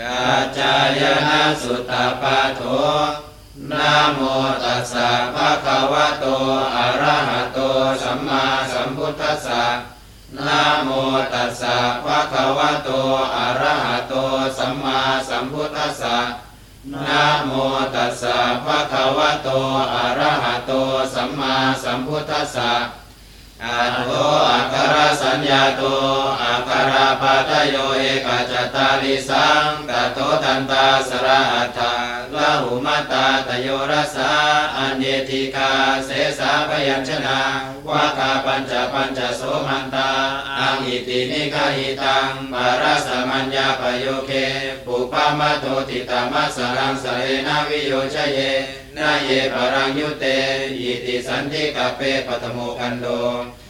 กาจายนะสุตตปาโถนะโมตัสสะภะคะวะโต อะระหะโต สัมมาสัมพุทธัสสะนะโมตัสสะภะคะวะโต อะระหะโต สัมมาสัมพุทธัสสะนะโมตัสสะภะคะวะโต อะระหะโต สัมมาสัมพุทธัสสะอัตโตอัคคารสัญญาโตอ ราปาตโยเอกจตาริสังตตโตตันตาสระอัฏฐาละหุมาตาตโยรสาอันเยติกาเสสาพยัญชนะวากาปัญจปัญจโสมันตาอังอิตินิกาหิตังปาราสมัญญาปโยเคปุปามาโทติตามัสสรังสเรนาวิโยชเยนาเยปรังยุเตอิติสันติกาเปปัตโมกันโด